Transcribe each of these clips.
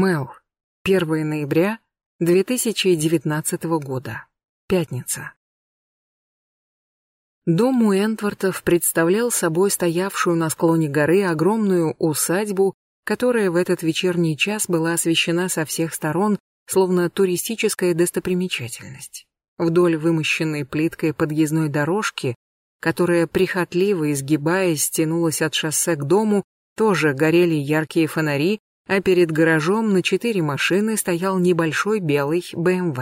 Мел. 1 ноября 2019 года. Пятница. Дом у Энтвортов представлял собой стоявшую на склоне горы огромную усадьбу, которая в этот вечерний час была освещена со всех сторон, словно туристическая достопримечательность. Вдоль вымощенной плиткой подъездной дорожки, которая прихотливо изгибаясь тянулась от шоссе к дому, тоже горели яркие фонари, а перед гаражом на четыре машины стоял небольшой белый БМВ.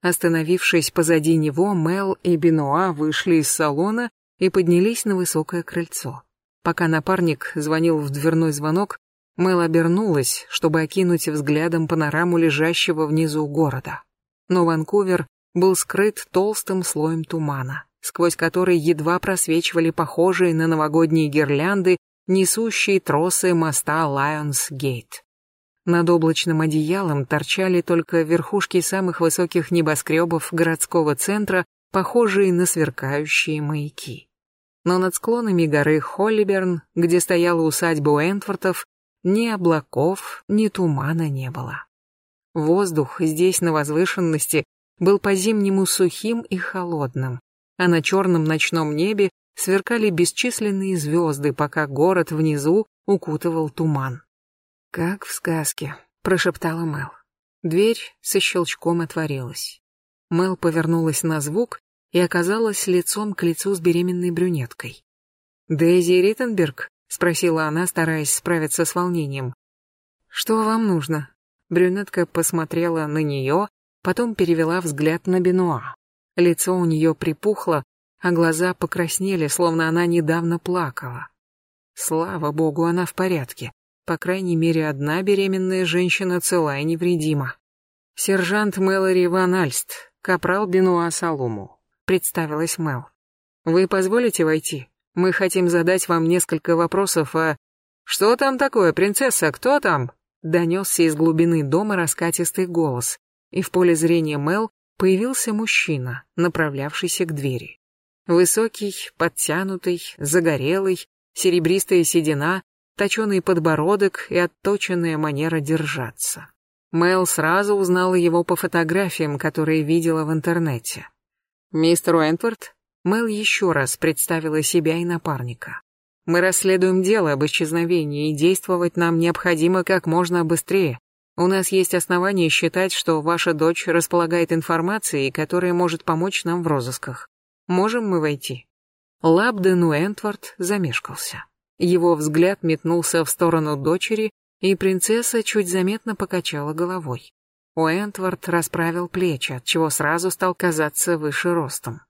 Остановившись позади него, Мел и Бенуа вышли из салона и поднялись на высокое крыльцо. Пока напарник звонил в дверной звонок, Мел обернулась, чтобы окинуть взглядом панораму лежащего внизу города. Но Ванкувер был скрыт толстым слоем тумана, сквозь который едва просвечивали похожие на новогодние гирлянды несущие тросы моста Лайонс-Гейт. Над облачным одеялом торчали только верхушки самых высоких небоскребов городского центра, похожие на сверкающие маяки. Но над склонами горы Холлиберн, где стояла усадьба Уэнтвортов, ни облаков, ни тумана не было. Воздух здесь на возвышенности был по-зимнему сухим и холодным, а на черном ночном небе сверкали бесчисленные звезды, пока город внизу укутывал туман. «Как в сказке», — прошептала Мел. Дверь со щелчком отворилась. Мел повернулась на звук и оказалась лицом к лицу с беременной брюнеткой. «Дейзи Риттенберг?» — спросила она, стараясь справиться с волнением. «Что вам нужно?» Брюнетка посмотрела на нее, потом перевела взгляд на Бенуа. Лицо у нее припухло, а глаза покраснели, словно она недавно плакала. Слава богу, она в порядке. По крайней мере, одна беременная женщина цела и невредима. Сержант Мэлори Ван Альст, капрал Бенуа Салуму. Представилась Мэл. Вы позволите войти? Мы хотим задать вам несколько вопросов о... Что там такое, принцесса, кто там? Донесся из глубины дома раскатистый голос, и в поле зрения Мэл появился мужчина, направлявшийся к двери. Высокий, подтянутый, загорелый, серебристая седина, точеный подбородок и отточенная манера держаться. Мэл сразу узнала его по фотографиям, которые видела в интернете. «Мистер Уэнтворд?» Мэл еще раз представила себя и напарника. «Мы расследуем дело об исчезновении, и действовать нам необходимо как можно быстрее. У нас есть основания считать, что ваша дочь располагает информацией, которая может помочь нам в розысках. Можем мы войти?» Лабден Уэнтворд замешкался. Его взгляд метнулся в сторону дочери, и принцесса чуть заметно покачала головой. Уэнтворд расправил плечи, отчего сразу стал казаться выше ростом.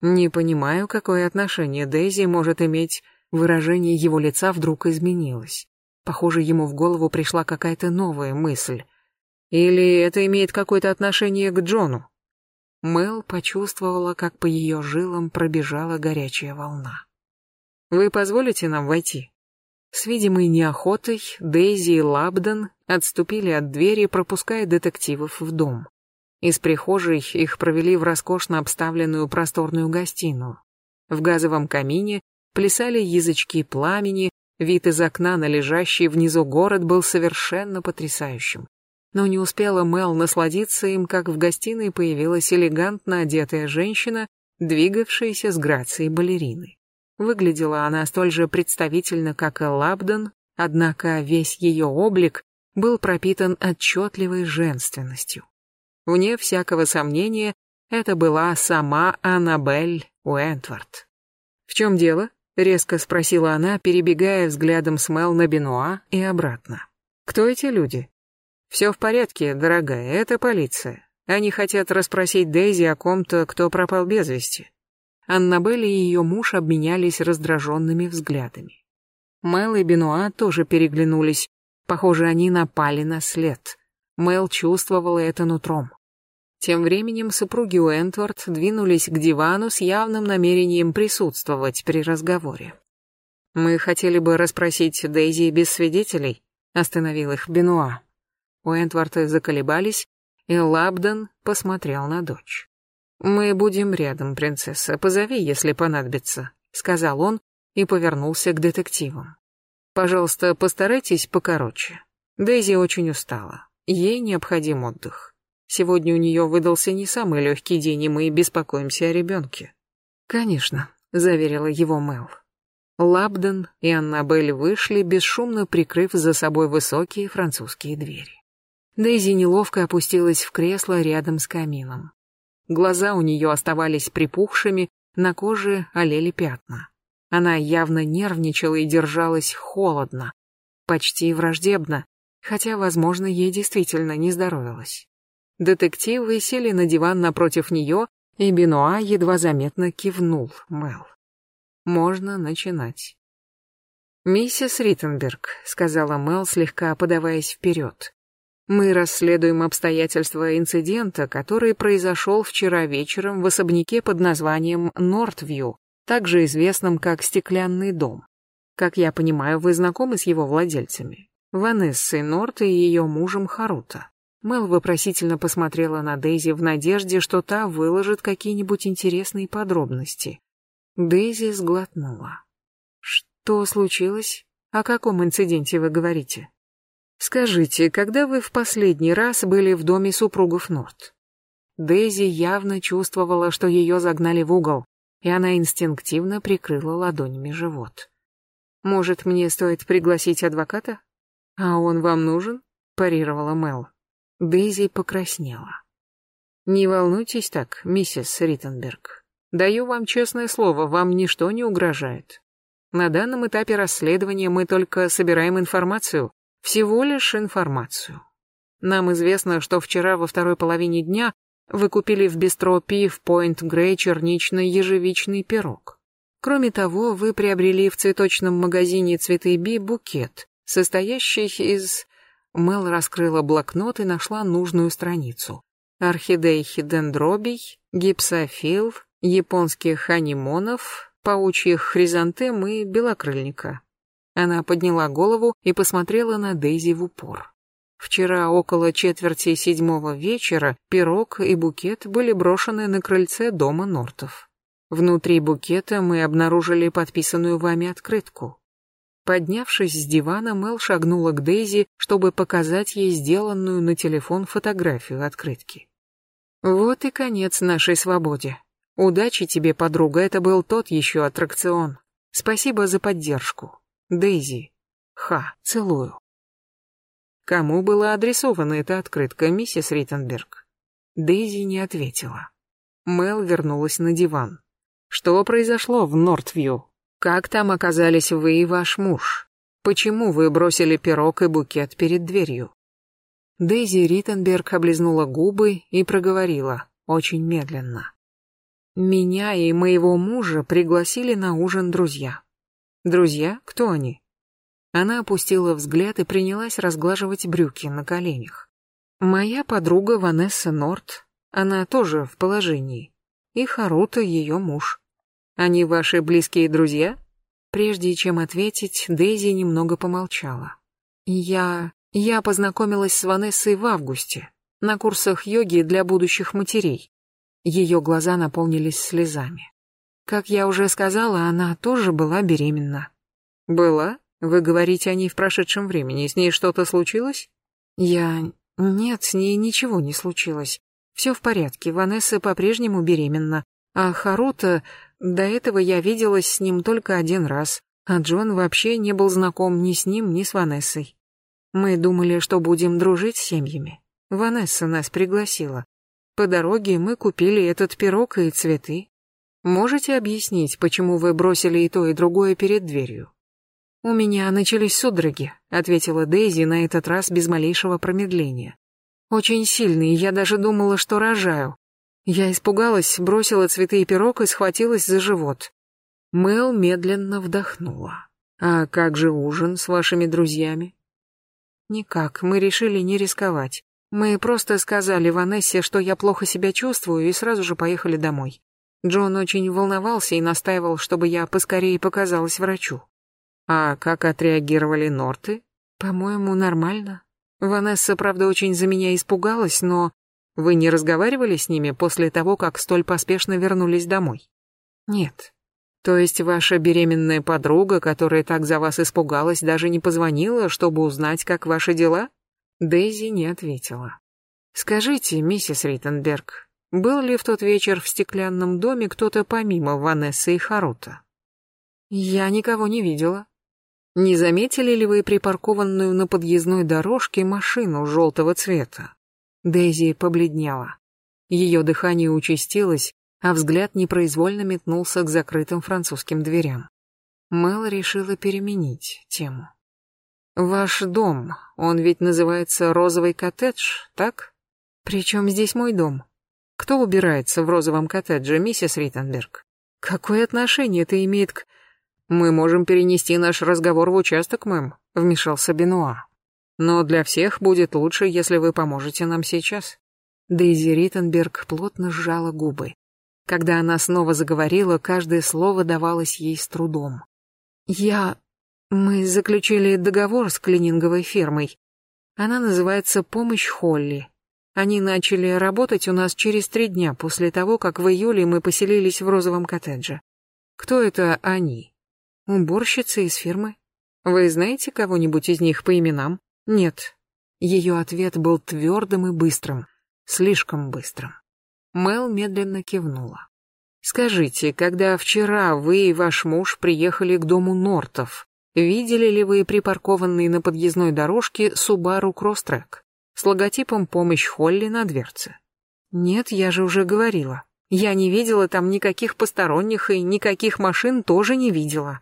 «Не понимаю, какое отношение Дейзи может иметь...» Выражение его лица вдруг изменилось. Похоже, ему в голову пришла какая-то новая мысль. Или это имеет какое-то отношение к Джону? Мел почувствовала, как по ее жилам пробежала горячая волна. «Вы позволите нам войти?» С видимой неохотой Дейзи и Лабден отступили от двери, пропуская детективов в дом. Из прихожей их провели в роскошно обставленную просторную гостиную. В газовом камине плясали язычки пламени, вид из окна на лежащий внизу город был совершенно потрясающим но не успела Мел насладиться им, как в гостиной появилась элегантно одетая женщина, двигавшаяся с грацией балерины. Выглядела она столь же представительно, как и Лабден, однако весь ее облик был пропитан отчетливой женственностью. Вне всякого сомнения, это была сама Аннабель Уэнтворд. «В чем дело?» — резко спросила она, перебегая взглядом с Мел на Бенуа и обратно. «Кто эти люди?» «Все в порядке, дорогая, это полиция. Они хотят расспросить Дейзи о ком-то, кто пропал без вести». Аннабель и ее муж обменялись раздраженными взглядами. Мэл и Бенуа тоже переглянулись. Похоже, они напали на след. Мэл чувствовала это нутром. Тем временем супруги Уэнтворд двинулись к дивану с явным намерением присутствовать при разговоре. «Мы хотели бы расспросить Дейзи без свидетелей», — остановил их Бенуа. Уэнтворты заколебались, и Лабден посмотрел на дочь. «Мы будем рядом, принцесса, позови, если понадобится», — сказал он и повернулся к детективам. «Пожалуйста, постарайтесь покороче. Дейзи очень устала. Ей необходим отдых. Сегодня у нее выдался не самый легкий день, и мы беспокоимся о ребенке. Конечно, заверила его Мел. Лабден и Аннабель вышли, бесшумно прикрыв за собой высокие французские двери. Дейзи неловко опустилась в кресло рядом с камином. Глаза у нее оставались припухшими, на коже олели пятна. Она явно нервничала и держалась холодно, почти враждебно, хотя, возможно, ей действительно не здоровилось. Детективы сели на диван напротив нее, и Бенуа едва заметно кивнул Мел. Можно начинать. «Миссис Риттенберг», — сказала Мел, слегка подаваясь вперед. Мы расследуем обстоятельства инцидента, который произошел вчера вечером в особняке под названием Нортвью, также известном как Стеклянный дом. Как я понимаю, вы знакомы с его владельцами? Ванессой Норт и ее мужем Харута. Мел вопросительно посмотрела на Дейзи в надежде, что та выложит какие-нибудь интересные подробности. Дейзи сглотнула. «Что случилось? О каком инциденте вы говорите?» Скажите, когда вы в последний раз были в доме супругов Норт? Дейзи явно чувствовала, что ее загнали в угол, и она инстинктивно прикрыла ладонями живот. Может, мне стоит пригласить адвоката? А он вам нужен? парировала Мел. Дейзи покраснела. Не волнуйтесь так, миссис Риттенберг. Даю вам честное слово, вам ничто не угрожает. На данном этапе расследования мы только собираем информацию, всего лишь информацию. Нам известно, что вчера во второй половине дня вы купили в бистро Пив Пойнт Грей черничный ежевичный пирог. Кроме того, вы приобрели в цветочном магазине «Цветы Би» букет, состоящий из... Мел раскрыла блокнот и нашла нужную страницу. Орхидей дендробий, гипсофил, японских анимонов, паучьих хризантем и белокрыльника. Она подняла голову и посмотрела на Дейзи в упор. Вчера около четверти седьмого вечера пирог и букет были брошены на крыльце дома Нортов. Внутри букета мы обнаружили подписанную вами открытку. Поднявшись с дивана, Мел шагнула к Дейзи, чтобы показать ей сделанную на телефон фотографию открытки. Вот и конец нашей свободе. Удачи тебе, подруга, это был тот еще аттракцион. Спасибо за поддержку. Дейзи. Ха, целую. Кому была адресована эта открытка, миссис Риттенберг? Дейзи не ответила. Мел вернулась на диван. Что произошло в Нортвью? Как там оказались вы и ваш муж? Почему вы бросили пирог и букет перед дверью? Дейзи Риттенберг облизнула губы и проговорила, очень медленно. Меня и моего мужа пригласили на ужин друзья. Друзья? Кто они? Она опустила взгляд и принялась разглаживать брюки на коленях. Моя подруга Ванесса Норт, она тоже в положении. И Харута ее муж. Они ваши близкие друзья? Прежде чем ответить, Дейзи немного помолчала. Я... я познакомилась с Ванессой в августе, на курсах йоги для будущих матерей. Ее глаза наполнились слезами. Как я уже сказала, она тоже была беременна. Была? Вы говорите о ней в прошедшем времени. С ней что-то случилось? Я... Нет, с ней ничего не случилось. Все в порядке, Ванесса по-прежнему беременна. А Харута... До этого я виделась с ним только один раз. А Джон вообще не был знаком ни с ним, ни с Ванессой. Мы думали, что будем дружить с семьями. Ванесса нас пригласила. По дороге мы купили этот пирог и цветы. Можете объяснить, почему вы бросили и то, и другое перед дверью? У меня начались судороги, ответила Дейзи на этот раз без малейшего промедления. Очень сильные, я даже думала, что рожаю. Я испугалась, бросила цветы и пирог и схватилась за живот. Мэл медленно вдохнула. А как же ужин с вашими друзьями? Никак, мы решили не рисковать. Мы просто сказали Ванессе, что я плохо себя чувствую, и сразу же поехали домой. Джон очень волновался и настаивал, чтобы я поскорее показалась врачу. А как отреагировали Норты? По-моему, нормально. Ванесса, правда, очень за меня испугалась, но... Вы не разговаривали с ними после того, как столь поспешно вернулись домой? Нет. То есть ваша беременная подруга, которая так за вас испугалась, даже не позвонила, чтобы узнать, как ваши дела? Дейзи не ответила. «Скажите, миссис Риттенберг, был ли в тот вечер в стеклянном доме кто-то помимо Ванессы и Харута?» «Я никого не видела», не заметили ли вы припаркованную на подъездной дорожке машину желтого цвета? Дейзи побледнела. Ее дыхание участилось, а взгляд непроизвольно метнулся к закрытым французским дверям. Мэл решила переменить тему. «Ваш дом, он ведь называется розовый коттедж, так? Причем здесь мой дом? Кто убирается в розовом коттедже, миссис Риттенберг? Какое отношение это имеет к...» «Мы можем перенести наш разговор в участок, мэм», — вмешался Бенуа. «Но для всех будет лучше, если вы поможете нам сейчас». Дейзи Риттенберг плотно сжала губы. Когда она снова заговорила, каждое слово давалось ей с трудом. «Я... Мы заключили договор с клининговой фирмой. Она называется «Помощь Холли». Они начали работать у нас через три дня после того, как в июле мы поселились в розовом коттедже. Кто это они? Уборщица из фирмы. Вы знаете кого-нибудь из них по именам? Нет. Ее ответ был твердым и быстрым. Слишком быстрым. Мел медленно кивнула. Скажите, когда вчера вы и ваш муж приехали к дому Нортов, видели ли вы припаркованный на подъездной дорожке Subaru Crosstrek с логотипом «Помощь Холли» на дверце? Нет, я же уже говорила. Я не видела там никаких посторонних и никаких машин тоже не видела.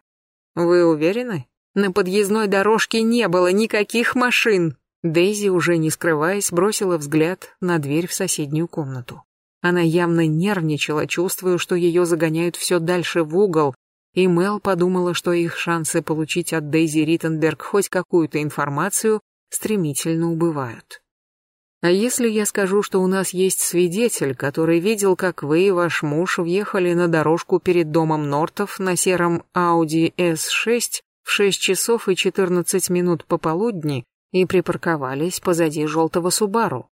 Вы уверены? На подъездной дорожке не было никаких машин. Дейзи, уже не скрываясь, бросила взгляд на дверь в соседнюю комнату. Она явно нервничала, чувствуя, что ее загоняют все дальше в угол, и Мел подумала, что их шансы получить от Дейзи Риттенберг хоть какую-то информацию стремительно убывают. А если я скажу, что у нас есть свидетель, который видел, как вы и ваш муж въехали на дорожку перед домом Нортов на сером Audi S6 в 6 часов и 14 минут пополудни и припарковались позади желтого Субару?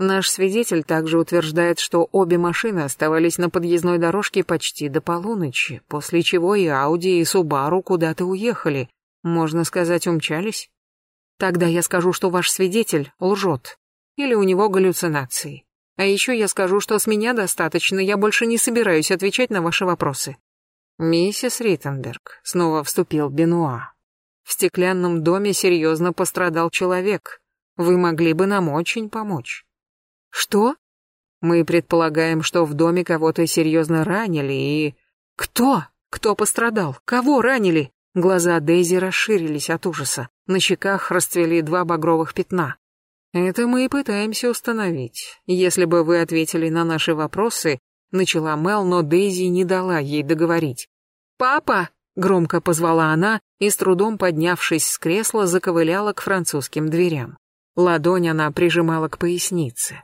Наш свидетель также утверждает, что обе машины оставались на подъездной дорожке почти до полуночи, после чего и Ауди, и Субару куда-то уехали, можно сказать, умчались. Тогда я скажу, что ваш свидетель лжет. Или у него галлюцинации. А еще я скажу, что с меня достаточно, я больше не собираюсь отвечать на ваши вопросы. Миссис Риттенберг, снова вступил Бенуа. В стеклянном доме серьезно пострадал человек. Вы могли бы нам очень помочь. Что? Мы предполагаем, что в доме кого-то серьезно ранили и... Кто? Кто пострадал? Кого ранили? Глаза Дейзи расширились от ужаса. На щеках расцвели два багровых пятна. Это мы и пытаемся установить. Если бы вы ответили на наши вопросы, начала Мел, но Дейзи не дала ей договорить. «Папа!» — громко позвала она и, с трудом поднявшись с кресла, заковыляла к французским дверям. Ладонь она прижимала к пояснице.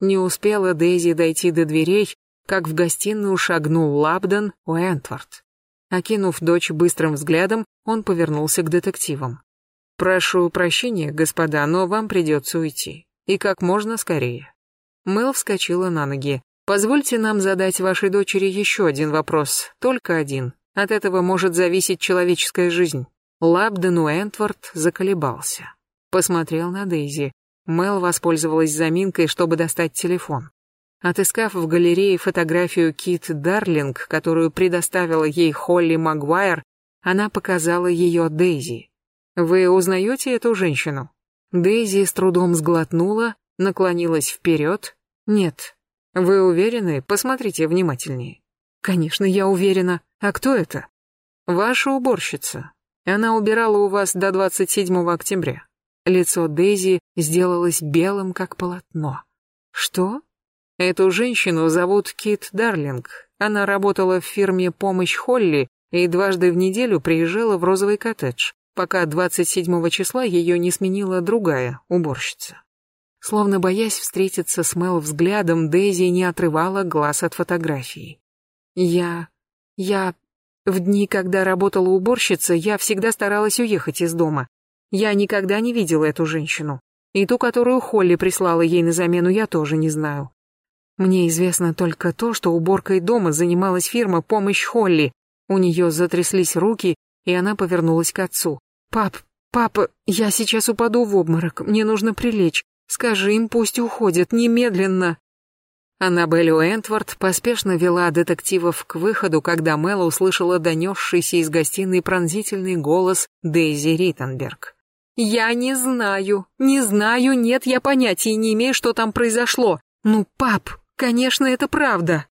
Не успела Дейзи дойти до дверей, как в гостиную шагнул Лабден Уэнтворд. Окинув дочь быстрым взглядом, он повернулся к детективам. «Прошу прощения, господа, но вам придется уйти. И как можно скорее». Мэл вскочила на ноги. «Позвольте нам задать вашей дочери еще один вопрос, только один. От этого может зависеть человеческая жизнь». Лабден Уэнтворд заколебался. Посмотрел на Дейзи. Мэл воспользовалась заминкой, чтобы достать телефон. Отыскав в галерее фотографию Кит Дарлинг, которую предоставила ей Холли Магуайр, она показала ее Дейзи. Вы узнаете эту женщину? Дейзи с трудом сглотнула, наклонилась вперед. Нет. Вы уверены? Посмотрите внимательнее. Конечно, я уверена. А кто это? Ваша уборщица. Она убирала у вас до 27 октября. Лицо Дейзи сделалось белым, как полотно. Что? Эту женщину зовут Кит Дарлинг. Она работала в фирме «Помощь Холли» и дважды в неделю приезжала в розовый коттедж пока 27 числа ее не сменила другая уборщица. Словно боясь встретиться с Мел взглядом, Дейзи не отрывала глаз от фотографии. «Я... я... В дни, когда работала уборщица, я всегда старалась уехать из дома. Я никогда не видела эту женщину. И ту, которую Холли прислала ей на замену, я тоже не знаю. Мне известно только то, что уборкой дома занималась фирма «Помощь Холли». У нее затряслись руки, и она повернулась к отцу. «Пап, «Папа, я сейчас упаду в обморок, мне нужно прилечь. Скажи им, пусть уходят, немедленно!» Аннабель Уэнтворд поспешно вела детективов к выходу, когда Мэл услышала донесшийся из гостиной пронзительный голос Дейзи Риттенберг. «Я не знаю, не знаю, нет, я понятия не имею, что там произошло. Ну, пап, конечно, это правда!»